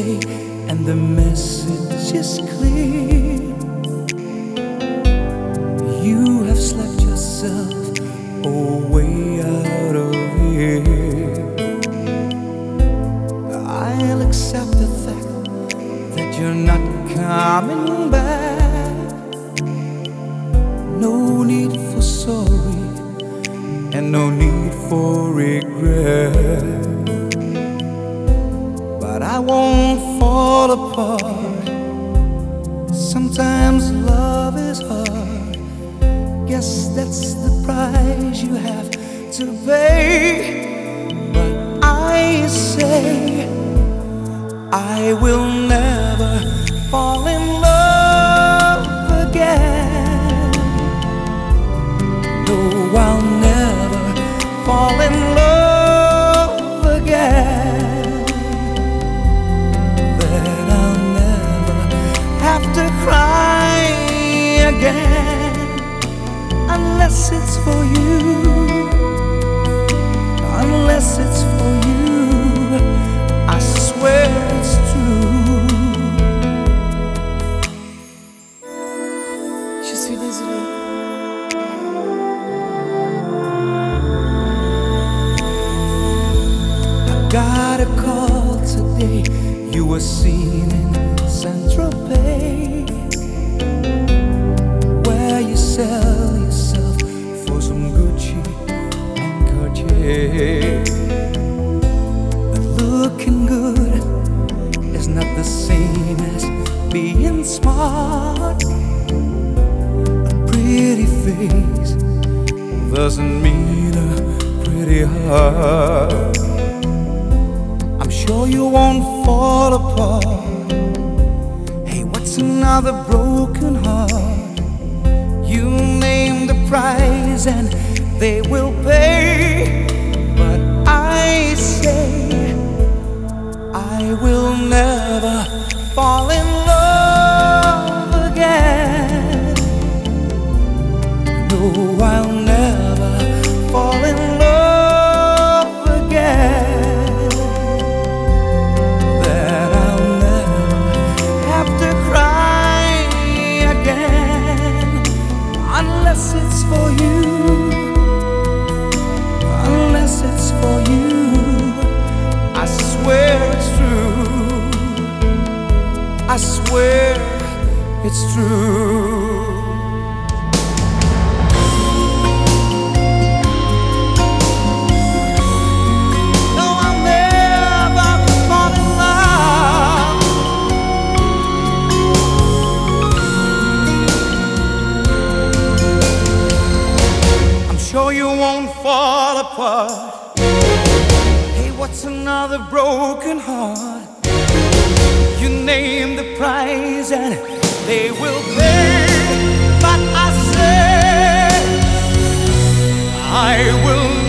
say, and the message is clear. You have slept yourself away out of here. I'll accept the fact that you're not coming back. No need for sorry, and no need for regret. Won't fall apart. Sometimes love is hard. Guess that's the price you have to pay. But I say, I will never fall unless it's for you. Unless it's But looking good is not the same as being smart. A pretty face doesn't mean a pretty heart. I'm sure you won't fall apart. Hey, what's another broken heart? You name the price and they will pay. Fall in love again. No, I'll never fall in love again. That I'll never have to cry again unless it's for you. It's true. Sure you won't fall apart. Hey, what's another broken heart? You name the price and they will pay. But I say, I will